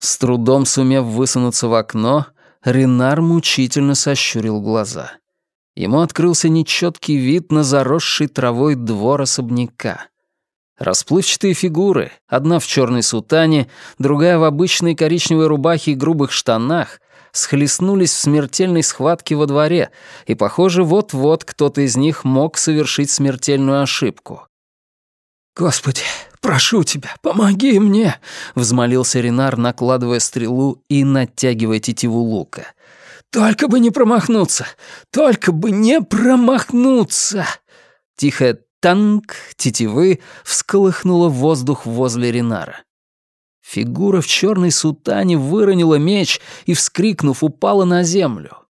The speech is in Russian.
С трудом сумев высунуться в окно, Ренар мучительно сощурил глаза. Ему открылся нечеткий вид на заросший травой двор особняка. Расплывчатые фигуры, одна в черной сутане, другая в обычной коричневой рубахе и грубых штанах, схлестнулись в смертельной схватке во дворе, и, похоже, вот-вот кто-то из них мог совершить смертельную ошибку. «Господи, прошу тебя, помоги мне!» — взмолился Ренар, накладывая стрелу и натягивая тетиву лука. «Только бы не промахнуться! Только бы не промахнуться!» Тихая танк тетивы всколыхнула воздух возле Ренара. Фигура в черной сутане выронила меч и, вскрикнув, упала на землю.